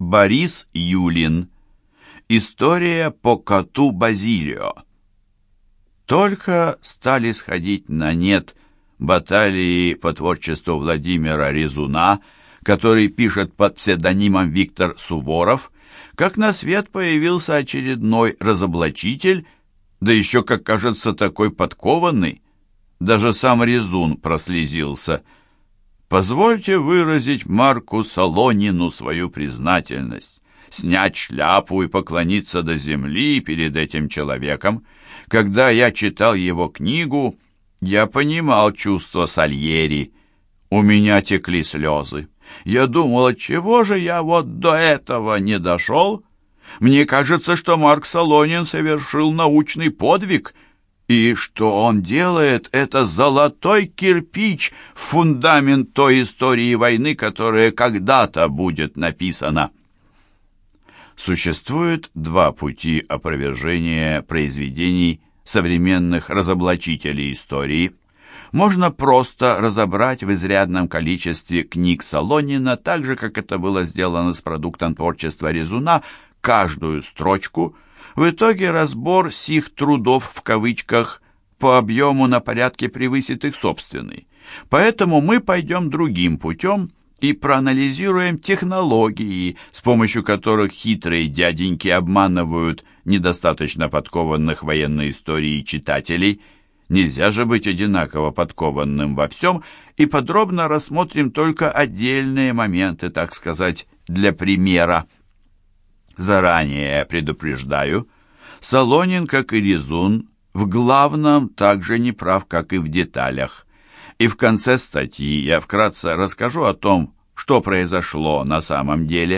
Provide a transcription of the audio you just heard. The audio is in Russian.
Борис Юлин. История по коту Базилио. Только стали сходить на нет баталии по творчеству Владимира Резуна, который пишет под псевдонимом Виктор Суворов, как на свет появился очередной разоблачитель, да еще, как кажется, такой подкованный. Даже сам Резун прослезился. Позвольте выразить Марку Солонину свою признательность, снять шляпу и поклониться до земли перед этим человеком. Когда я читал его книгу, я понимал чувство Сальери. У меня текли слезы. Я думал, чего же я вот до этого не дошел? Мне кажется, что Марк Солонин совершил научный подвиг, и что он делает, это золотой кирпич в фундамент той истории войны, которая когда-то будет написана. Существует два пути опровержения произведений современных разоблачителей истории – можно просто разобрать в изрядном количестве книг Солонина, так же, как это было сделано с продуктом творчества Резуна, каждую строчку. В итоге разбор сих трудов в кавычках по объему на порядке превысит их собственный. Поэтому мы пойдем другим путем и проанализируем технологии, с помощью которых хитрые дяденьки обманывают недостаточно подкованных военной истории читателей – Нельзя же быть одинаково подкованным во всем, и подробно рассмотрим только отдельные моменты, так сказать, для примера. Заранее предупреждаю, Солонин, как и Резун, в главном также не прав, как и в деталях. И в конце статьи я вкратце расскажу о том, что произошло на самом деле.